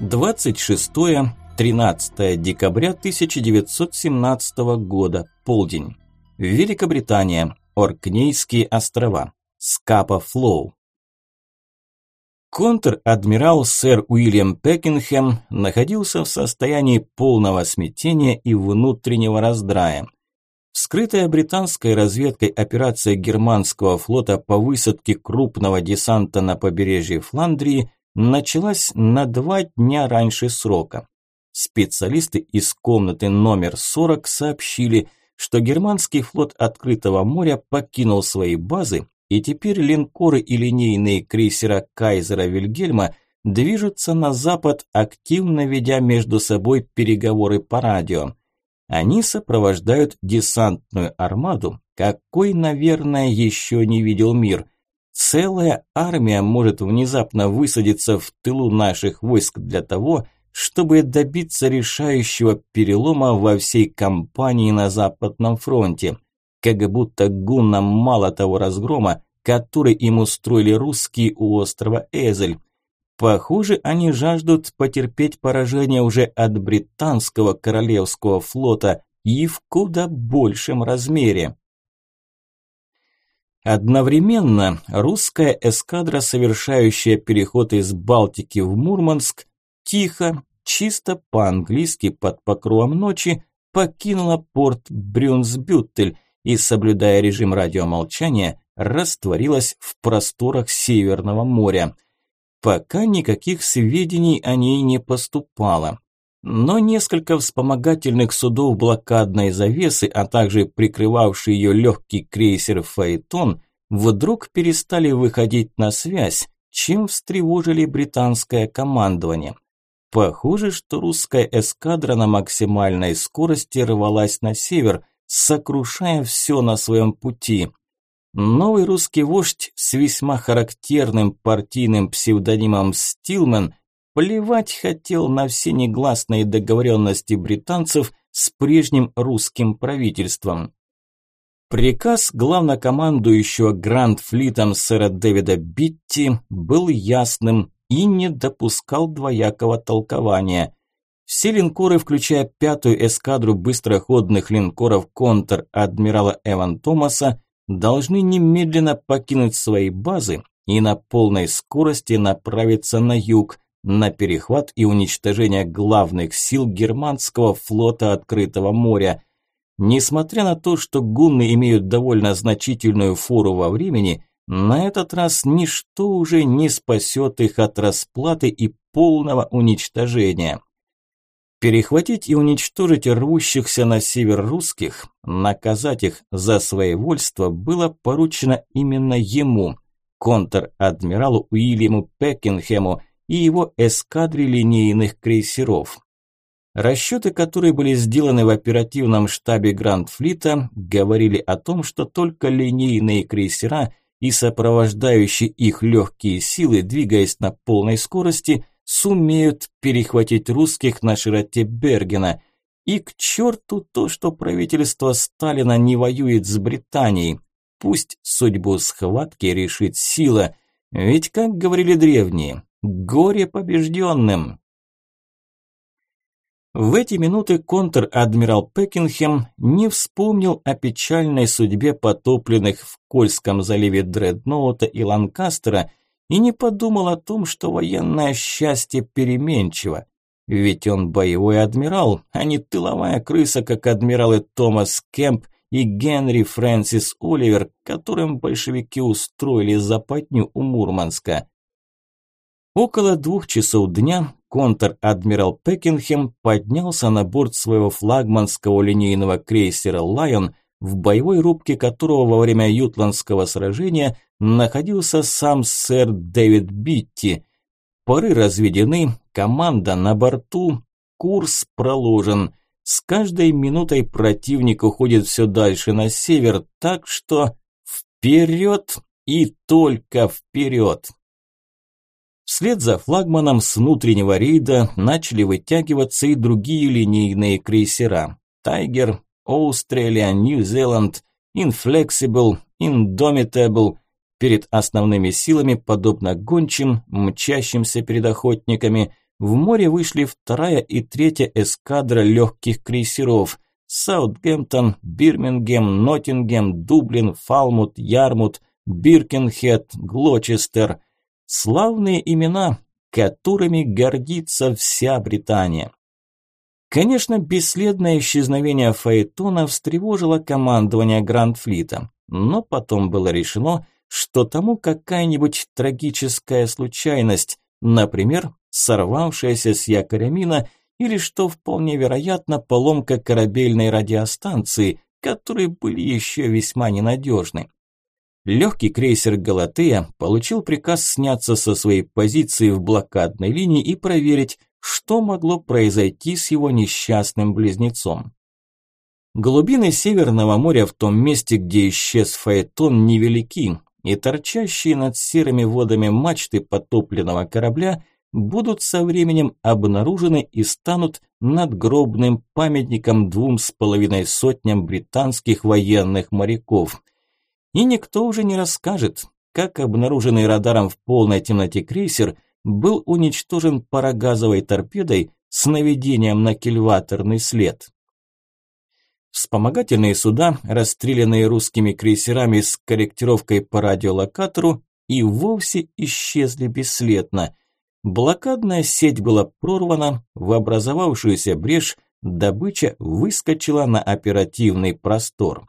26-13 декабря 1917 года, полдень. Великобритания, Оркнейские острова, Скапа Флоу. Контр-адмирал сэр Уильям Пекинхэм находился в состоянии полного смятения и внутреннего раздрая. Вскрытая британской разведкой операция германского флота по высадке крупного десанта на побережье Фландрии началась на два дня раньше срока. Специалисты из комнаты номер 40 сообщили, что германский флот открытого моря покинул свои базы, и теперь линкоры и линейные крейсера Кайзера Вильгельма движутся на запад, активно ведя между собой переговоры по радио. Они сопровождают десантную армаду, какой, наверное, еще не видел мир – Целая армия может внезапно высадиться в тылу наших войск для того, чтобы добиться решающего перелома во всей кампании на Западном фронте. Как будто гуннам мало того разгрома, который им устроили русские у острова Эзель. Похоже, они жаждут потерпеть поражение уже от британского королевского флота и в куда большем размере. Одновременно русская эскадра, совершающая переход из Балтики в Мурманск, тихо, чисто по-английски под покровом ночи покинула порт Брюнсбюттель и, соблюдая режим радиомолчания, растворилась в просторах Северного моря. Пока никаких сведений о ней не поступало. Но несколько вспомогательных судов блокадной завесы, а также прикрывавший ее легкий крейсер «Фаэтон» вдруг перестали выходить на связь, чем встревожили британское командование. Похоже, что русская эскадра на максимальной скорости рвалась на север, сокрушая все на своем пути. Новый русский вождь с весьма характерным партийным псевдонимом Стилмен Плевать хотел на все негласные договоренности британцев с прежним русским правительством. Приказ главнокомандующего Гранд-флитом сэра Дэвида Битти был ясным и не допускал двоякого толкования. Все линкоры, включая пятую эскадру быстроходных линкоров контр-адмирала Эван Томаса, должны немедленно покинуть свои базы и на полной скорости направиться на юг, на перехват и уничтожение главных сил германского флота открытого моря. Несмотря на то, что гунны имеют довольно значительную фору во времени, на этот раз ничто уже не спасет их от расплаты и полного уничтожения. Перехватить и уничтожить рвущихся на север русских, наказать их за своевольство было поручено именно ему, контр-адмиралу Уильяму Пекинхему, и его эскадре линейных крейсеров. Расчеты, которые были сделаны в оперативном штабе Гранд-флита, говорили о том, что только линейные крейсера и сопровождающие их легкие силы, двигаясь на полной скорости, сумеют перехватить русских на широте Бергена. И к черту то, что правительство Сталина не воюет с Британией. Пусть судьбу схватки решит сила, ведь, как говорили древние, Горе побежденным! В эти минуты контр-адмирал Пекинхем не вспомнил о печальной судьбе потопленных в Кольском заливе Дредноута и Ланкастера и не подумал о том, что военное счастье переменчиво. Ведь он боевой адмирал, а не тыловая крыса, как адмиралы Томас Кемп и Генри Фрэнсис Оливер, которым большевики устроили западню у Мурманска. Около двух часов дня контр-адмирал Пекинхем поднялся на борт своего флагманского линейного крейсера «Лайон», в боевой рубке которого во время Ютландского сражения находился сам сэр Дэвид Битти. Пары разведены, команда на борту, курс проложен. С каждой минутой противник уходит все дальше на север, так что вперед и только вперед. Вслед за флагманом с внутреннего рейда начали вытягиваться и другие линейные крейсера. Тайгер, New Zealand, Inflexible, Indomitable. Перед основными силами, подобно гончим, мчащимся перед охотниками, в море вышли вторая и третья эскадра легких крейсеров Саутгемптон, Бирмингем, Ноттингем, Дублин, Фалмут, Ярмут, Биркенхед, Глочестер. Славные имена, которыми гордится вся Британия. Конечно, бесследное исчезновение Фаэтона встревожило командование Грандфлита, но потом было решено, что тому какая-нибудь трагическая случайность, например, сорвавшаяся с якоря мина или, что вполне вероятно, поломка корабельной радиостанции, которые были еще весьма ненадежны. Легкий крейсер «Галатея» получил приказ сняться со своей позиции в блокадной линии и проверить, что могло произойти с его несчастным близнецом. Глубины Северного моря в том месте, где исчез Фаэтон, невелики, и торчащие над серыми водами мачты потопленного корабля будут со временем обнаружены и станут надгробным памятником двум с половиной сотням британских военных моряков – и никто уже не расскажет, как обнаруженный радаром в полной темноте крейсер был уничтожен парогазовой торпедой с наведением на кильваторный след. Вспомогательные суда, расстрелянные русскими крейсерами с корректировкой по радиолокатору, и вовсе исчезли бесследно. Блокадная сеть была прорвана, в образовавшуюся брешь добыча выскочила на оперативный простор.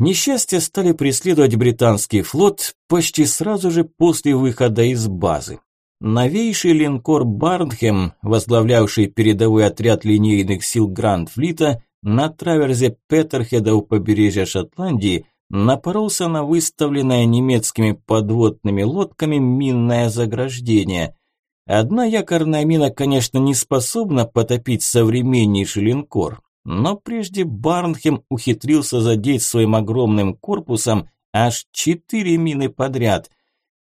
Несчастья стали преследовать британский флот почти сразу же после выхода из базы. Новейший линкор «Барнхем», возглавлявший передовой отряд линейных сил Гранд-флита на траверзе Петерхеда у побережья Шотландии, напоролся на выставленное немецкими подводными лодками минное заграждение. Одна якорная мина, конечно, не способна потопить современнейший линкор, но прежде Барнхем ухитрился задеть своим огромным корпусом аж четыре мины подряд.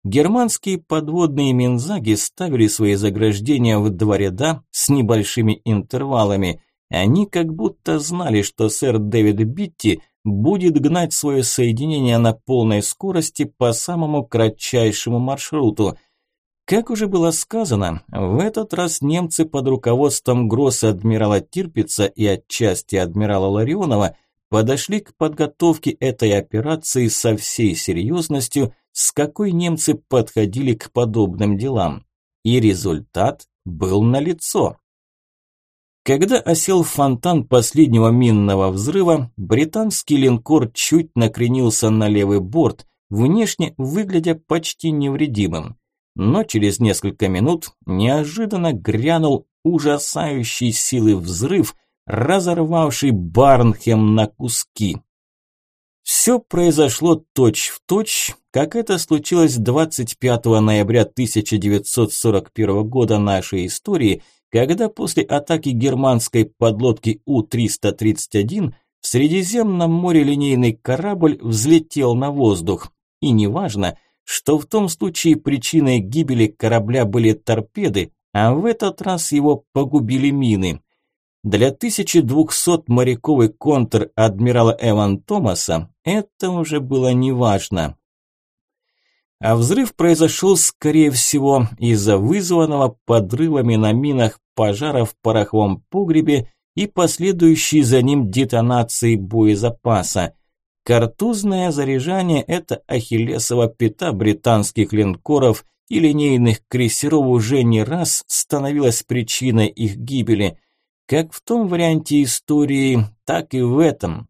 Германские подводные минзаги ставили свои заграждения в два ряда с небольшими интервалами. Они как будто знали, что сэр Дэвид Битти будет гнать свое соединение на полной скорости по самому кратчайшему маршруту – как уже было сказано, в этот раз немцы под руководством гросса-адмирала Тирпица и отчасти адмирала Ларионова подошли к подготовке этой операции со всей серьезностью, с какой немцы подходили к подобным делам. И результат был налицо. Когда осел фонтан последнего минного взрыва, британский линкор чуть накренился на левый борт, внешне выглядя почти невредимым но через несколько минут неожиданно грянул ужасающий силы взрыв, разорвавший Барнхем на куски. Все произошло точь-в-точь, точь, как это случилось 25 ноября 1941 года нашей истории, когда после атаки германской подлодки У-331 в Средиземном море линейный корабль взлетел на воздух. И неважно, что в том случае причиной гибели корабля были торпеды, а в этот раз его погубили мины. Для 1200 моряков и контр-адмирала Эван Томаса это уже было неважно. А взрыв произошел, скорее всего, из-за вызванного подрывами на минах пожара в пороховом погребе и последующей за ним детонации боезапаса – Картузное заряжание – это ахиллесова пята британских линкоров и линейных крейсеров уже не раз становилась причиной их гибели, как в том варианте истории, так и в этом.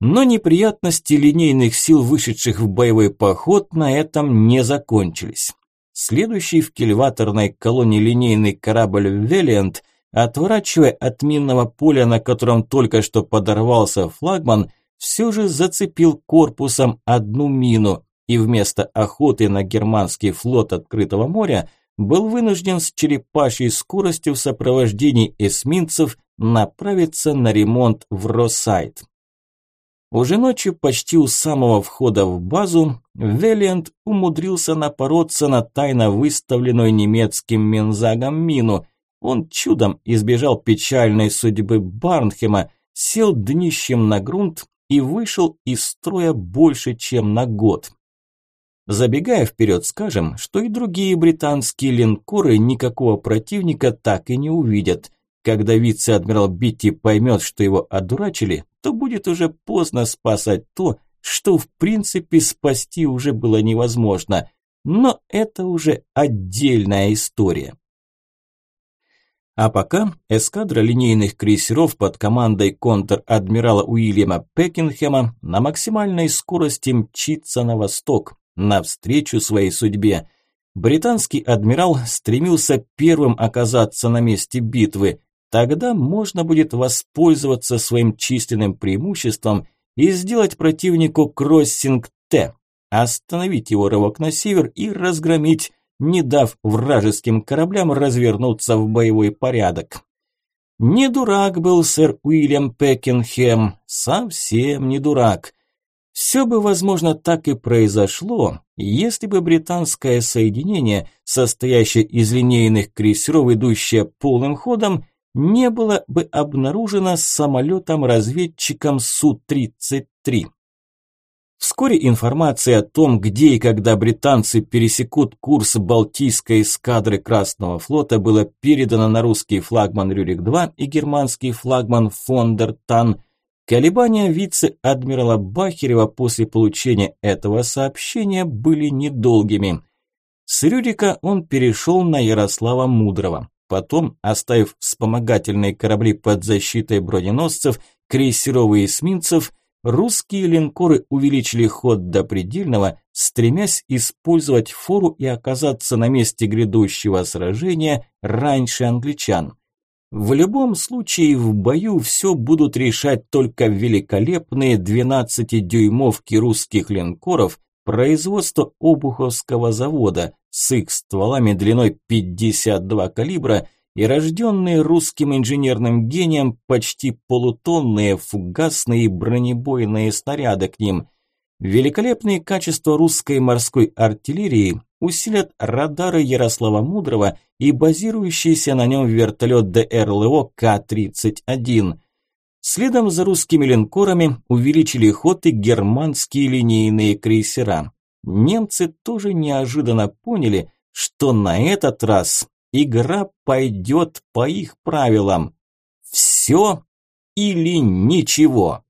Но неприятности линейных сил, вышедших в боевой поход, на этом не закончились. Следующий в кильваторной колонии линейный корабль «Велиант», отворачивая от минного поля, на котором только что подорвался флагман, все же зацепил корпусом одну мину и вместо охоты на германский флот открытого моря был вынужден с черепашьей скоростью в сопровождении эсминцев направиться на ремонт в Росайт. Уже ночью, почти у самого входа в базу, Велиант умудрился напороться на тайно выставленную немецким Мензагом мину. Он чудом избежал печальной судьбы Барнхема, сел днищем на грунт и вышел из строя больше, чем на год. Забегая вперед, скажем, что и другие британские линкоры никакого противника так и не увидят. Когда вице-адмирал Битти поймет, что его одурачили, то будет уже поздно спасать то, что в принципе спасти уже было невозможно. Но это уже отдельная история. А пока эскадра линейных крейсеров под командой контр-адмирала Уильяма Пекинхема на максимальной скорости мчится на восток, навстречу своей судьбе. Британский адмирал стремился первым оказаться на месте битвы. Тогда можно будет воспользоваться своим численным преимуществом и сделать противнику кроссинг Т, остановить его рывок на север и разгромить, не дав вражеским кораблям развернуться в боевой порядок. Не дурак был сэр Уильям Пекинхем, совсем не дурак. Все бы, возможно, так и произошло, если бы британское соединение, состоящее из линейных крейсеров, идущее полным ходом, не было бы обнаружено самолетом-разведчиком Су-33. Вскоре информация о том, где и когда британцы пересекут курс Балтийской эскадры Красного флота, была передана на русский флагман Рюрик-2 и германский флагман Фондертан – Колебания вице-адмирала Бахерева после получения этого сообщения были недолгими. С Рюрика он перешел на Ярослава Мудрого. Потом, оставив вспомогательные корабли под защитой броненосцев, крейсеров и эсминцев, русские линкоры увеличили ход до предельного, стремясь использовать фору и оказаться на месте грядущего сражения раньше англичан. В любом случае в бою все будут решать только великолепные 12-дюймовки русских линкоров производства Обуховского завода с их стволами длиной 52 калибра и рожденные русским инженерным гением почти полутонные фугасные и бронебойные снаряды к ним. Великолепные качества русской морской артиллерии усилят радары Ярослава Мудрого и базирующийся на нем вертолет ДРЛО К-31. Следом за русскими линкорами увеличили ход и германские линейные крейсера. Немцы тоже неожиданно поняли, что на этот раз игра пойдет по их правилам. Все или ничего.